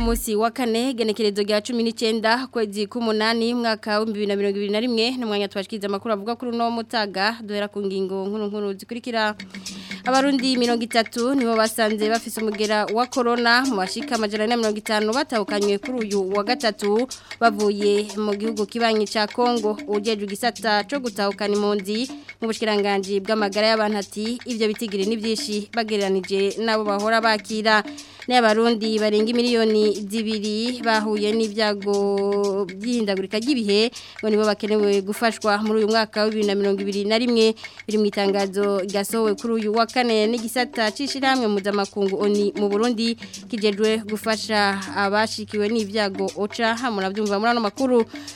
munsi wa kane genekerezo rya 19 kwezi k'umunani mwaka wa 2021 n'umwanya twashikiriza amakuru avuga kuri no mutaga duhera ku ngingo nkuru zikurikira abarundi 30 nibo basanze bafise umugera wa corona mu bashika amajana 150 batahukanywe kuri uyu wa gatatu bavuye mu gihugu kibanyi ca Kongo ujeje gisata cyo gutahukana impunzi mu bushikiranganje bw'amagara y'abantu ati ivyo bitigire n'ivyinshi bagereranije nabo bahora bakira n'abarundi barenga miliyoni zibiri bahuye n'ibyago by'ihindagurika ry'ibihe ngo nibo bakenewe gufashwa muri uyu mwaka wa bibiri na mirongo ibiri na rimwe biri mu itangazo ryasohowe kuri uyu wa kane n'igisata cy'ishyirahamwe mpuzamakungu oni mu burundi kijejwe gufasha abashikiwe n'ibyago oca byumva muri ano makuru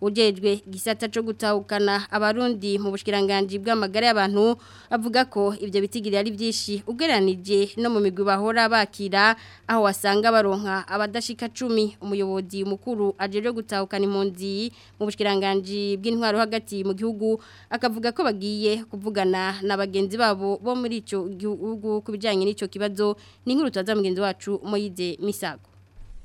ujejwe gisata cyo gutahukana abarundi mu bushyirangange bw'amagara y'abantu avuga ko ibyo bitigiri ari byinshi ugereranije no mu migwi bahora bakira aho wasanga baronka abadashika cumi umuyobozi mukuru ajejwe gutahukana impunzi mu bushyirangange bw'intwaro hagati mu gihugu akavuga ko bagiye kuvugana na bagenzi babo bo muri icyo gihugu ku bijyanye n'icyo kibazo ni nk'urutaza mugenzi wacu moyide misago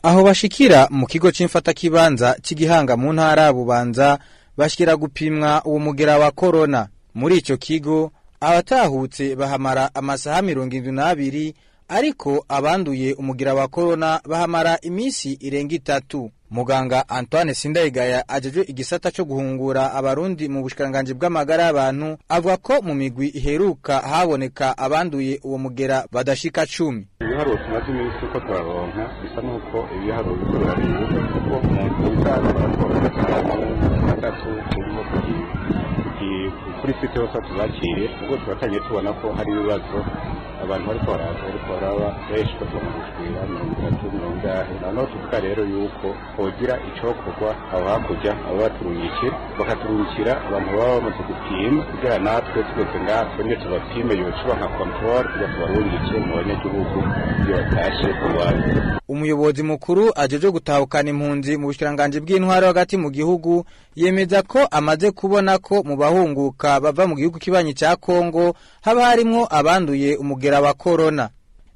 aho bashikira mu kigo cy’imfata cy'imfatakibanza cy'igihanga mu ntara bubanza bashyira gupimwa uwo mugera wa korona muri icyo kigo abatahutse bahamara amasaha mirongo irindwi n'abiri ariko abanduye umugera wa korona bahamara iminsi irenga itatu muganga antoine sindayigaya ajeje igisata cyo guhungura abarundi mu bushikiranganji bw'amagara y'abantu avuga ko mu migwi iheruka haboneka abanduye uwo mugera badashika cumi ibiharuro tumaze iminsi uko turaronka bisa n'uko ibiharuro biriko biraribuka kuko mu nzu izaza baratora gatatu turimo kuri twite hose batubakire ubwo twatangiye tubona ko hari ibibazo abantu bari baraza bari baraba benshi batuma mirongo itatu mirongo ingahe noneho tuvuga rero yuko hogira icokorwa aho hakurya abo baturungikira bakaturungikira abantu baba bamaze gupima kugira natwe twese ngaha twongere tubapime yocuba nka control kugira tubarungike mu banyagihugu iyo batashe kurwanya umuyobozi mukuru ajeje gutahukana impunzi mu bushyirangange bw'intwaro hagati mu gihugu yemeza ko amaze kubona ko mu bahunguka bava mu gihugu kibanyi cya kongo haba harimo abanduye umugera wa korona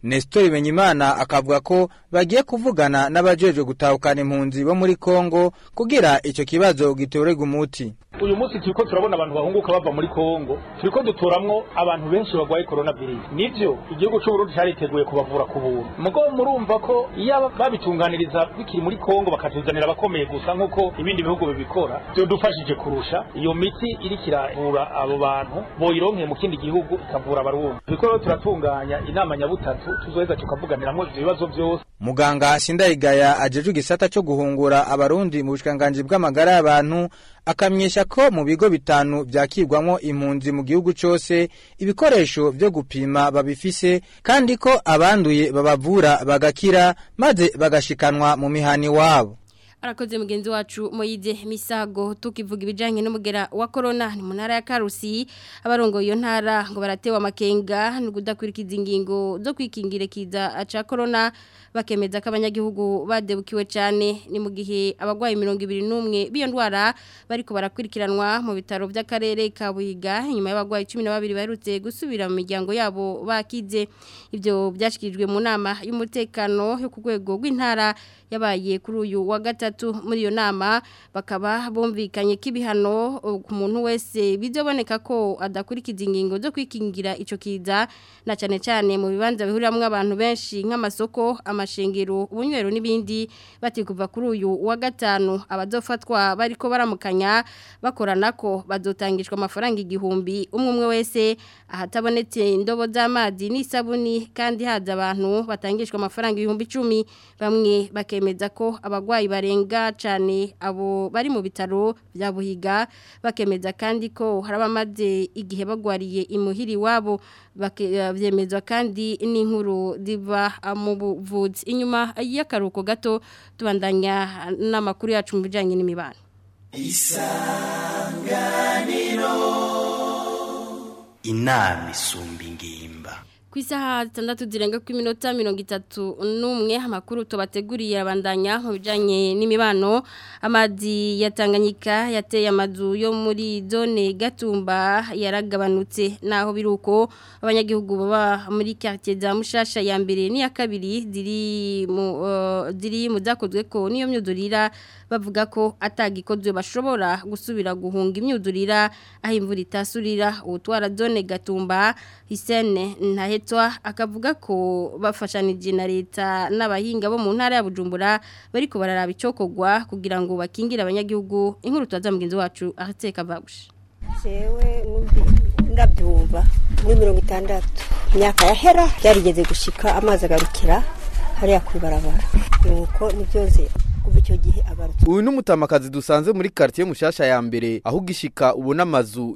Nestor Benyimana akavuga ko bagiye kuvugana n'abajejwe gutahukana impunzi bo muri Kongo kugira icyo kibazo gitorerwe umuti. Uyu munsi turiko turabona abantu bahunguka bava muri Kongo, turiko dutoramwo abantu benshi bagwaye corona virus. Nivyo igihugu cy'u Burundi cyariteguye kubavura ku buntu. Mugo murumva ko iyo babitunganiriza bikiri muri Kongo bakatuzanira abakomeye gusa nkuko ibindi bihugu bibikora, byo dufashije kurusha iyo miti iri kiravura abo bantu boyironke mu kindi gihugu ikavura abarumva. Turiko turatunganya inama nyabutatu tuzaheza tukavuganiramo ibyo bibazo byose muganga sindayigaya ajejwe igisata cyo guhungura abarundi mu bushikanganje bw'amagara y'abantu akamyesha ko mu bigo bitanu byakirwamo impunzi mu gihugu cyose ibikoresho byo gupima babifise kandi ko abanduye babavura bagakira maze bagashikanwa mu mihani iwabo. arakoze mugenzi wacu moyide misago tukivuga ibijyanye n'umugera wa Corona ni mu ya karusi abarongo iyo ntara ngo baratewe makenga no kudakurikiza ingingo zo kwikingira kiza cya korona bakemeza ko abanyagihugu badebukiwe cyane ni mu gihe abarwayi mirongo ibiri n'umwe b'iyo ndwara bariko barakurikiranwa mu bitaro by'akarere ka buhiga inyuma y'abarwayi cumi na babiri baherutse gusubira mu miryango yabo bakize ibyo byashyikirijwe mu nama y'umutekano yo ku rwego rw'intara yabaye kuri uyu wa gatatu gatatu muri iyo nama bakaba bumvikanye kibihano ku muntu wese bizaboneka ko adakurikiza ingingo zo kwikingira icyo kiza na cyane cyane mu bibanza bihuriramo abantu benshi nk'amasoko amashengero ubunywero n'ibindi kuva kuri uyu wa gatanu abazofatwa bariko baramukanya bakorana ko bazotangishwa amafaranga igihumbi umwe umwe wese ahatabonetse indobo z'amazi n'isabuni kandi haza abantu batangishwa amafaranga ibihumbi icumi bamwe bakemeza ko abarwayi barenga y'imyuga cyane abo bari mu bitaro bya buhiga bakemeza kandi ko hari igihe bagwariye imuhiri wabo eh, byemezwa kandi n'inkuru ziva ah, mu buvuzi inyuma y'akaruhuko gato tubandanya n'amakuru yacu mu bijyanye n'imibano isanganiro inama ku isaha zitandatu zirenga ku minota mirongo itatu n'umwe amakuru tubateguriye abandanya mu bijyanye n'imibano amadi ya tanganyika yateye amazu yo muri zone gatumba yaragabanutse naho biri uko abanyagihugu baba muri karitsiye za mushasha ya mbere n'iya kabiri ziri mu uh, zakozwe ko niyo myudurira bavuga ko atagikozwe bashobora gusubira guhunga imyudurira aho imvura itasurira ubu twara zone gatumba hisene ntahe Buretwa akavuga ko bafashanije na leta n'abahinga bo mu ntara ya Bujumbura bariko bararaba icyokogwa kugira ngo bakingire abanyagihugu inkuru tubaza mugenzi wacu Arteka Babushi jewe ndabyumva muri mirongo itandatu imyaka yahera byarigeze gushika amazi agarukira hariya ku ibarabara nuko ni byose kuva icyo gihe abarutse uyu n'umutamakazi dusanze muri quartier mushasha ya mbere aho ugishika ubona amazu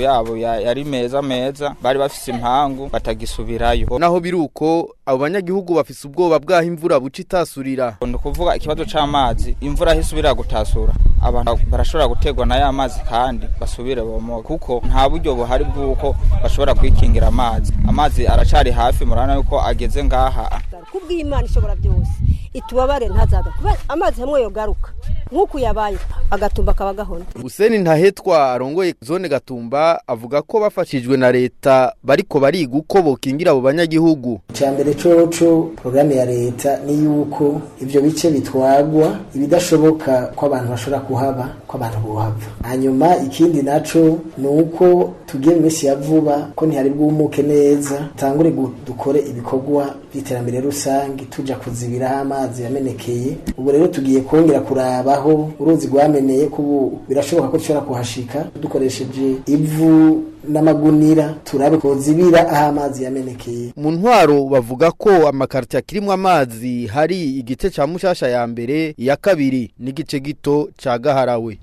yabo yari meza meza bari bafise impangu batagisubirayo naho biruko abo banyagihugu bafise ubwoba bw'aho imvura buca itasurira ni ukuvuga ikibazo cyamazi imvura aho isubira gutasura abantu barashobora gutegwa na ya mazi kandi basubire bomoka kuko nta buryo buhari bw'uko bashobora kwikingira amazi amazi aracari hafi murabona yuko ageze ngaha kubw'imana ishobora byose itubabare ntazaga kuba amazi hamwe yogaruka nk'uko yabaye agatumba kaba gahona useni ntahetwa arongoye zone gatumba avuga ko bafashijwe na leta bariko bariga uko bokingira abo banyagihugu icya mbere icoco porogaramu ya leta ni yuko ivyo bice bitwagwa ibidashoboka ko abantu bashobora kuhaba ko bohava hanyuma ikindi naco ni uko tugiye mu minsi ya vuba ko ntihari bwumuke neza tangure dukore ibikorwa by'iterambere rusange tuja kuzibiraho amazi yamenekeye ubu rero tugiye kongera kurabaho uruzi rwameneye ko birashoboka ko dushobora kuhashika dukoresheje ivu n'amagunira turabe kozibira aho amazi yamenekeye mu ntwaro bavuga ko amakarita kirimo amazi hari igice cya mushasha ya mbere iya kabiri n'igice gito cya gaharawe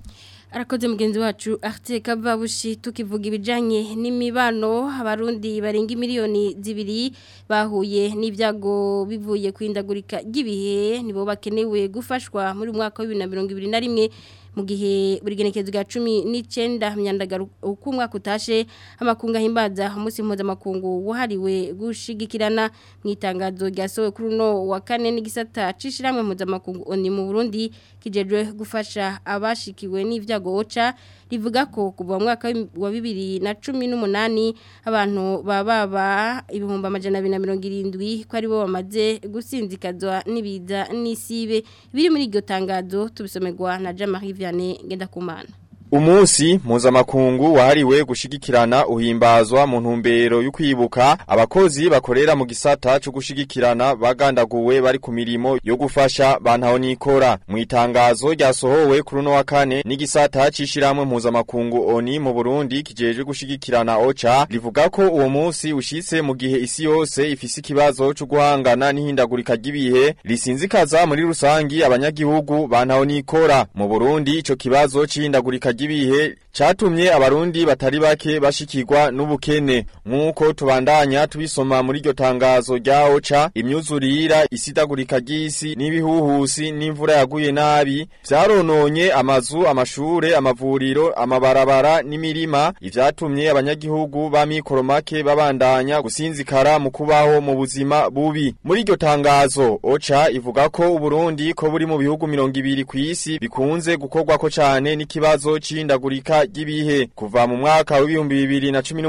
arakoze mugenzi wacu Arte Kababushi tukivuga ibijanye n'imibano abarundi barenga miliyoni zibiri bahuye n'ibyago bivuye kwindagurika ry'ibihe nibo bakenewe gufashwa muri mwaka wa 2021 mu gihe buri genekezo rya 19 myandagarukumwa kutashe amakunga himbaza umunsi mpuzamakungu wahariwe gushigikirana mu itangazo ryasowe kuri uno wa kane n'igisata cishiramwe mpuzamakungu oni mu Burundi kijejwe gufasha abashikiwe n'ivyago oca rivuga ko kuva mu mwaka wa bibiri na cumi n'umunani abantu bababa ibihumbi amajana abiri na mirongo irindwi ko aribo bamaze gusinzikazwa n'ibiza n'isibe biri muri iryo tangazo tubisomegwa na Jean Marie Vianney Ngendakumana Umusi mpuzamakungu wahariwe gushigikirana uhimbazwa mu ntumbero y'ukwibuka abakozi bakorera mu gisata cyo gushigikirana bagandaguwe bari ku mirimo yo gufasha bantaho nikora mu itangazo ryasohowe kuri no wa kane n'igisata cishiramwe mpuzamakungu ONI mu Burundi kijeje gushigikirana OCHA rivuga ko uwo munsi ushitse mu gihe isi yose ifise ikibazo cyo guhangana n'ihindagurika ry'ibihe risinzikaza muri rusangi abanyagihugu bantaho nikora mu Burundi ico kibazo cy'ihindagurika bw'ibihe catumye abarundi batari bake bashikirwa n'ubukene nk'uko tubandanya tubisoma muri iryo tangazo rya oca imyuzurira isidagurika ry'isi n'ibihuhusi n'imvura yaguye nabi vyarononye amazu amashure amavuriro amabarabara n'imirima ivyatumye abanyagihugu b'amikoro make babandanya gusinzikara mu kubaho mu buzima bubi muri iryo tangazo oca ivuga ko uburundi ko buri mu bihugu mirongo ibiri kw'isi bikunze gukorwako cane n'ikibazo c gurika ry'ibihe kuva mu mwaka w'ibihumbi bibiri na cumi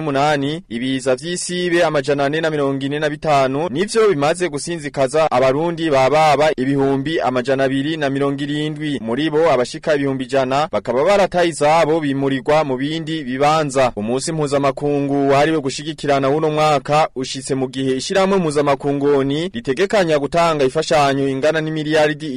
ibiza vy'isibe amajana ane na mirongo na bitanu nivyo bimaze gusinzikaza abarundi bababa ibihumbi amajana abiri na mirongo irindwi muri bo abashika ibihumbi jana bakaba barataye izabo bimurirwa mu bindi bibanza umunsi mpuzamakungu we gushigikirana w'uno mwaka ushitse mu gihe ishirahamwe mpuzamakungoni ritegekanya gutanga ifashanyo ingana n'imiliyaridi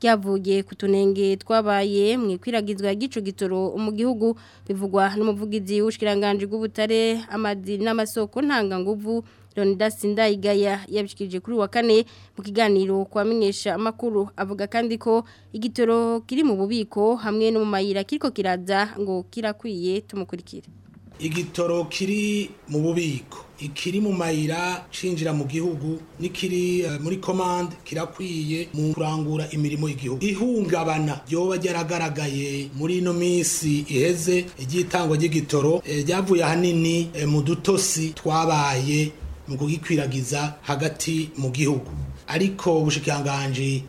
ryavuye ku tunenge twabaye mu ikwiragizwa ry'icyo gitoro mu gihugu bivugwa n'umuvugizi w'ubushikiranganje bw'ubutare amadi n'amasoko ntanganguvu Leonidas Ndayigaya yabishikije kuri wa kane mu kiganiro kwa menyesha amakuru avuga kandi ko igitoro kiri mu bubiko hamwe no mu mayira kiriko kiraza ngo kirakwiye tumukurikire igitoro kiri mu bubiko ikiri mu mayira cinjira mu gihugu n'ikiri eh, muri komande kirakwiye mu kurangura imirimo y'igihugu ihungabana ryoba ryaragaragaye muri ino minsi iheze iry'itangwa ry'igitoro eh, ryavuye ahanini eh, mu dutosi twabaye mu kugikwiragiza hagati mu gihugu ariko ubushikiranganji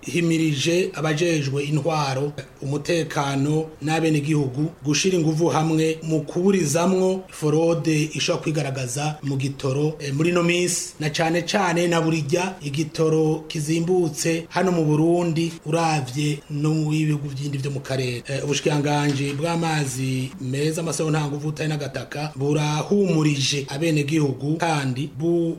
himirije abajejwe intwaro umutekano n'abenegihugu gushira ingufu hamwe mu kuburizamwo forode ishobora kwigaragaza mu gitoro e, muri no minsi na cyane cyane na burijya igitoro kizimbutse hano mu Burundi uravye no mu bihugu byindi byo mu karere e, eh, ubushikanganje bw'amazi meza amasaho nta nguvu utari n'agataka burahumurije abenegihugu kandi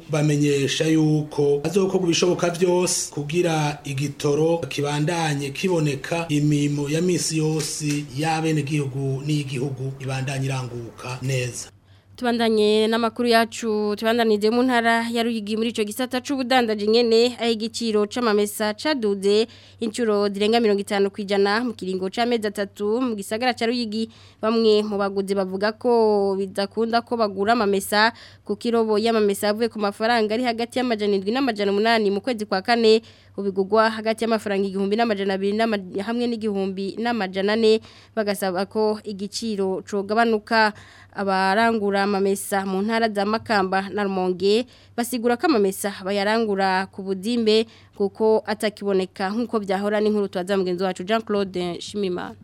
bubamenyesha yuko azokogwa ibishoboka byose kugira igitoro imisoro kibandanye kiboneka imirimo ya minsi yose y'abenegihugu n’igihugu ibandanye iranguka neza tubandanye n'amakuru yacu tubandanije mu ntara ya Ruyigi muri ico gisata c'ubudandaje nyene ayigiciro c'amamesa caduze incuro zirenga 50 kwijana mu kiringo c'amezi atatu mu gisagara ca Ruyigi bamwe mu baguzi bavuga ko bidakunda ko bagura amamesa ku kirobo y'amamesa avuye ku mafaranga ari hagati y'amajana 7 n'amajana 8 mu kwezi kwa kane ubigugwa hagati y'amafaranga igihumbi n'amajana hamwe n'igihumbi n'amajana ane bagasaba ko igiciro cogabanuka abarangura amamesa mu ntara za makamba na rumonge basigura ko amamesa bayarangura ku budimbe kuko atakiboneka nk'uko byahora n'inkuru tubaza mugenzi wacu jean claude Shimima.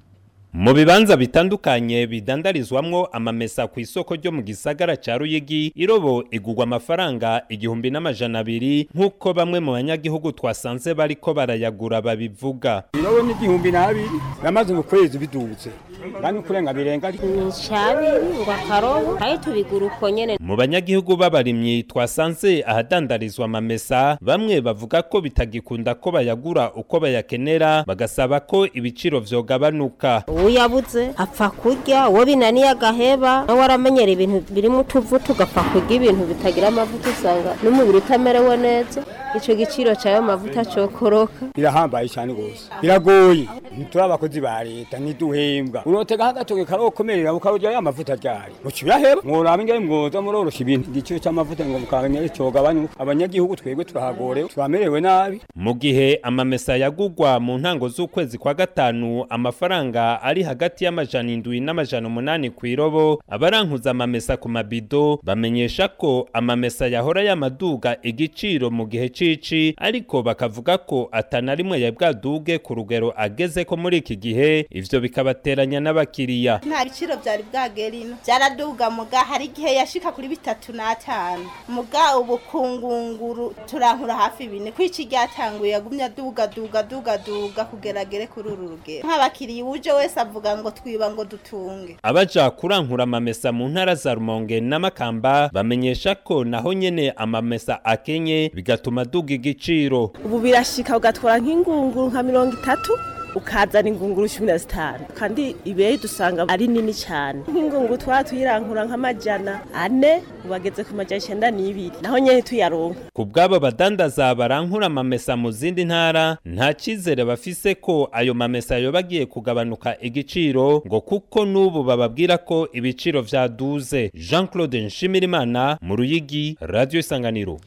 mu bibanza bitandukanye bidandarizwamwo amamesa ku isoko ryo mu gisagara ca Ruyigi irobo igugwa amafaranga igihumbi n'amajana abiri nk'uko bamwe mu banyagihugu twasanze bariko barayagura babivuga irobo ni igihumbi n'abiri namaze ngo kwezi bidutse kandi kurenga birenga cyari ngo akarobo aho tubigura nyene mu banyagihugu b'abarimyi twasanze ahadandarizwa amamesa bamwe bavuga ko bitagikunda ko bayagura uko bayakenera bagasaba ko ibiciro vyogabanuka uyabuze apfa kurya uwo binaniye agaheba nawe aramenyera ibintu birimo utuvuta ugapfa kurya ibintu bitagira amavuta usanga n'umubiri utamerewe neza icyo giciro cy'ayo mavuta cyokoroka birahambaye cyane rwose biragoye ntituri abakozi ba leta ntiduhembwa urotega agatoki karokomerera ukarugera ya mavuta ryari mukibiraheba mworaba ingari mwoza muroroshya ibintu igiciro cy'amavuta ngo mukabanya cyogabanuka abanyagihugu twebwe turahagorewe turamerewe nabi mu gihe amamesa yagugwa mu ntango z'ukwezi kwa gatanu amafaranga ari hagati y'amajana indwi n'amajana umunani ku irobo abaranguza amamesa ku mabido bamenyesha ko amamesa yahora yamaduga igiciro mu gihe cici ariko bakavuga ko atana rimwe yabwaduge ku rugero ageze ko muri iki gihe ivyo bikabateranya n'abakiriya nta biciro vyari bwage rino vyaraduga muga hari igihe yashika kuri bitatu n'atanu muga ubu kungunguru turankura hafi bine kw'iki ryatanguye yagumye aduga duga duga duga kugeragere kuri uru rugero nk'abakiriya uje wese wese avuga ngo twiba ngo dutunge abaja kurankura amamesa mu ntara za rumonge n'amakamba bamenyesha ko naho nyene amamesa akenye bigatuma duga igiciro ubu birashika ugatwara nk'ingunguru nka mirongo itatu ukazana ingunguru cumi na zitanu kandi ibeyi dusanga ari nini cyane nk'ingunguru twaba tuyirankura nk'amajyana ane bageze ku majyana icyenda n'ibiri naho nyine tuyaronka ku bw'abo badandaza barankura amamesa mu zindi ntara nta cyizere bafise ko ayo mamesa yoba bagiye kugabanuka igiciro ngo kuko n'ubu bababwira ko ibiciro byaduze jean claude nshimirimana mu ruyigi radiyo isanganiro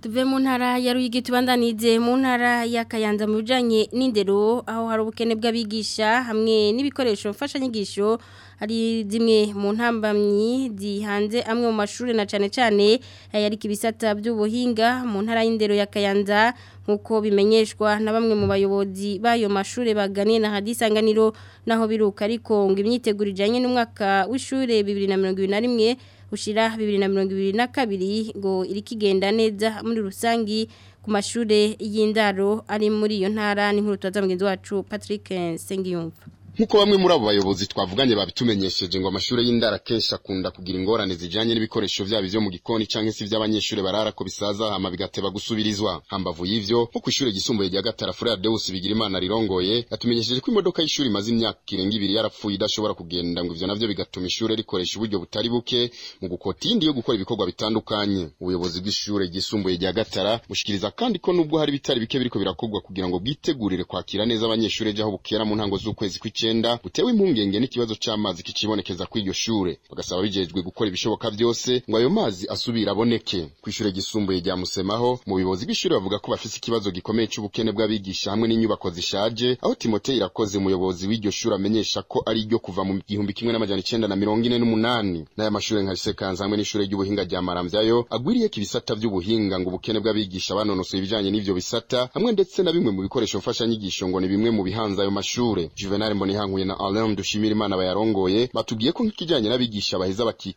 tuve mu ya Ruyigi tubandanize mu ntara ya Kayanza mu bijanye n'indero aho hari ubukene bw'abigisha hamwe n'ibikoresho mfashanyigisho hari zimwe mu ntambamyi zihanze amwe mu mashuri na cyane cyane ayarika ibisata by'ubuhinga mu ntara y'indero ya Kayanza nkuko bimenyeshwa na bamwe mu bayobozi bayo mashuri baganiye na hadisanganiro naho biruka ariko ngo imyiteguro ijanye n'umwaka w'ishure 2021 ushira bibiri na mirongo ibiri na kabiri ngo irikigenda neza muri rusangi ku mashure y'indaro ari muri iyo ntara ni nkuru tubaza mugenzi wacu Patrick Sengiyumva nk'uko bamwe muri abo bayobozi twavuganye babitumenyesheje ngo amashuri y'indara kenshi akunda kugira ingorane zijanye n'ibikoresho vyabo byo mu gikoni canke se vy'abanyeshuri barara ko bisaza hama bigateba gusubirizwa hambavu y'ivyo nko ishuri ryisumbuye rya gatara frere deus bigira imana rirongoye yatumenyesheje ko imodoka y'ishuri imaze imyaka irenga ibiri yarapfuye idashobora kugenda ngo ivyo nabyo bigatuma ishure rikoresha uburyo butari buke mu gukota iyindi yo gukora ibikorwa bitandukanye ubuyobozi bw'ishure ryisumbuye rya gatara bushikiriza kandi ko nubwo hari bitari bike biriko birakorwa kugira ngo bwitegurire kwakira neza abanyeshuri ejo aho bukera mu ntango z'ukwezi kw'icenda icyenda utewe impungenge n'ikibazo mazi kichimone keza iryo shure bagasaba bijejwe gukora ibishoboka byose ngo ayo mazi asubi aboneke ku ishure ryisumbuye rya Musemaho mu buyobozi bw'ishure bavuga ko bafise ikibazo gikomeye c'ubukene bw'abigisha hamwe n'inyubako zishaje aho Timote irakoze umuyobozi w'iryo shure amenyesha ko ari iryo kuva mu gihumbi kimwe n'amajana icenda na mirongo ine n'umunani n'aya mashure nka Lisekanza hamwe n'ishure ry'ubuhinga vjubu hinga ngubu ibisata vy'ubuhinga ngo ubukene bw'abigisha banonosoye ibijanye n'ivyo bisata hamwe ndetse na bimwe mu bikoresho mfashanyigisho ngo ni bimwe mu bihanze ayo mashure Juvenal Mboni twabihanguye na Alain imana bayarongoye batubwiye ko nk'ikijanye n'abigisha baheza bakikora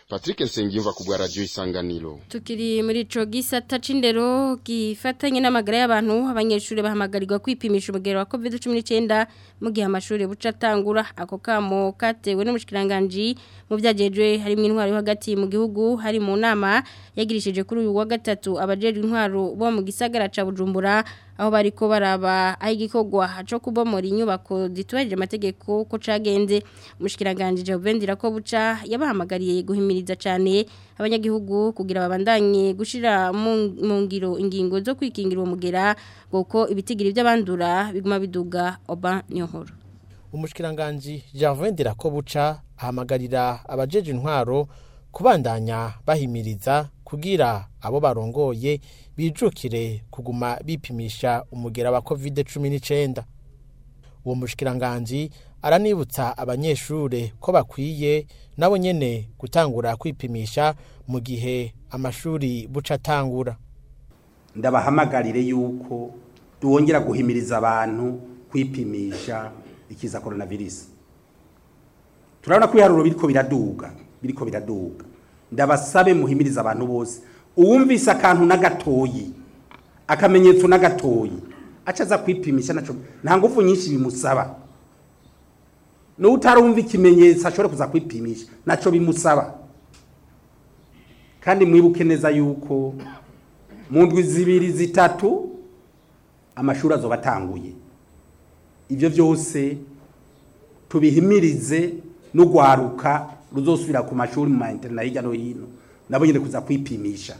patrick nsengiyumva ku bwa isanganiro tukiri muri ico gisata c'indero gifatanye n'amagara y'abantu abanyeshuri bahamagarirwa kwipimisha umugero wa covid cumi n'icyenda mu gihe amashuri buca atangura ako kamo katewe n'umushikiranganji mu byagejwe harimo intwaro yo hagati mu gihugu hari mu nama yagirishije kuri uyu wa gatatu abajejwe intwaro bo mu gisagara ca bujumbura aho bariko baraba aho igikorwa cyo kubomora inyubako zitubahirije amategeko ko cagenze umushikiranganji Jobendira ko buca yabahamagariye guhimiriza cyane abanyagihugu kugira babandanye gushira mu ngiro ingingo zo kwikingira uwo mugera kuko ibitigiri by'abandura biguma biduga oba nyohoro umushikiranganji Javendira ko buca ahamagarira abajeje intwaro kubandanya bahimiriza kugira abo barongoye bijukire kuguma bipimisha umugera wa covid cumi n'icyenda uwo mushikiranganji aranibutsa abanyeshure ko bakwiye nabo nyene gutangura kwipimisha mu gihe amashuri buca atangura ndabahamagarire yuko duwongera guhimiriza abantu kwipimisha ikiza coronavirus turabona ko ibiharuro biriko biraduga biriko biraduga ndabasabe muhimiriza abantu bose uwumvise akantu na gatoyi akamenyetso n'agatoyi acaza kwipimisha nacyo nta ngufu nyinshi bimusaba n'uwo utarumva ikimenyetso ashobora kuza kwipimisha nacyo bimusaba kandi mwibuke neza yuko mu ndwi zibiri zitatu amashuri azoba atanguye ibyo byose tubihimirize n'ugwaruka ruzosubira ku mashuri mu ma hirya no hino nabo nyine kuza kwipimisha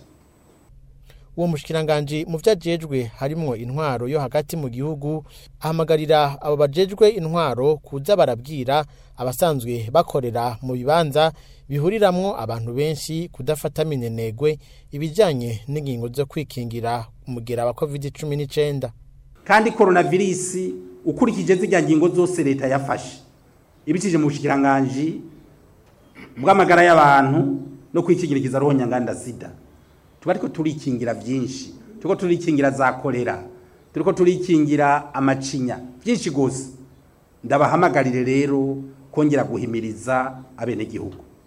uwo mushikiranganji mu byajejwe harimwo intwaro yo hagati mu gihugu ahamagarira abo bajejwe intwaro kuza barabwira abasanzwe bakorera mu bibanza bihuriramwo abantu benshi kudafata minenegwe ibijyanye n'ingingo zo kwikingira umugera wa covid cumi n'icyenda kandi coronavirus ukurikije z'ijya ngingo zose leta yafashe ibikije mu bushikiranganji bw'amagara y'abantu no kwikingiriza roho nyanganda sida tuba ariko turikingira byinshi turiko turikingira za kolera turiko turikingira amacinya byinshi gose ndabahamagarire rero kongera guhimiriza abenegihugu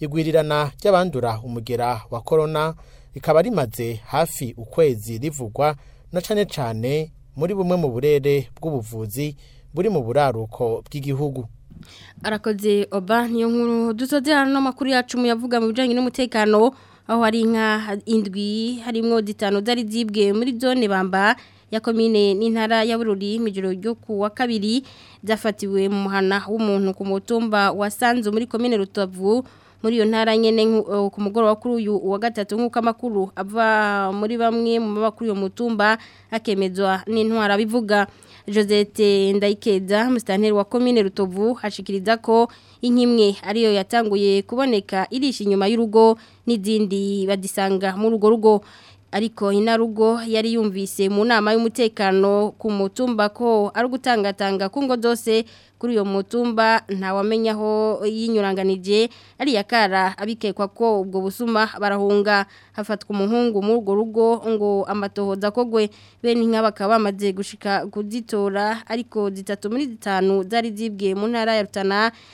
igwirirana ry'abandura umugera wa korona rikaba rimaze hafi ukwezi rivugwa na cane cane muri bumwe mu burere bw'ubuvuzi buri mu buraruko bw'igihugu arakoze oba niyo nkuru dusozerana n'amakuru yacu muyavuga mu bijyanye n'umutekano aho hari inka indwi harimo zitanu zari zibwe muri zone bamba ya komine n'intara ya bururi mu ijoro ryo ku wa kabiri zafatiwe mu muhana w'umuntu ku mutumba wasanze muri komine rutovu muri iyo ntara nyene eh, ku mugoroba kuri uyu wa gatatu nk'uko amakuru ava muri bamwe mu bakuri uyu mutumba akemezwa n'intwara bivuga Josette Ndaikeza musitanteri wa commune Rutovu hashikiriza ko inkimwe ariyo yatanguye kuboneka irisha inyuma y'urugo n'izindi badisanga mu rugo rugo ariko inarugo yari yumvise mu nama y'umutekano ku mutumba ko ari ugutangatanga ku ngo zose kuri uyo mutumba wamenya aho yinyuranganije ariya kara abikekwa ko ubwo busuma barahunga hafatwa umuhungu mu rugo rugo ngo amatohoza kogwe bene inka bakaba bamaze gushika kuzitora ariko zitatu muri zitanu zari zibwiye mu ntara ya Rutana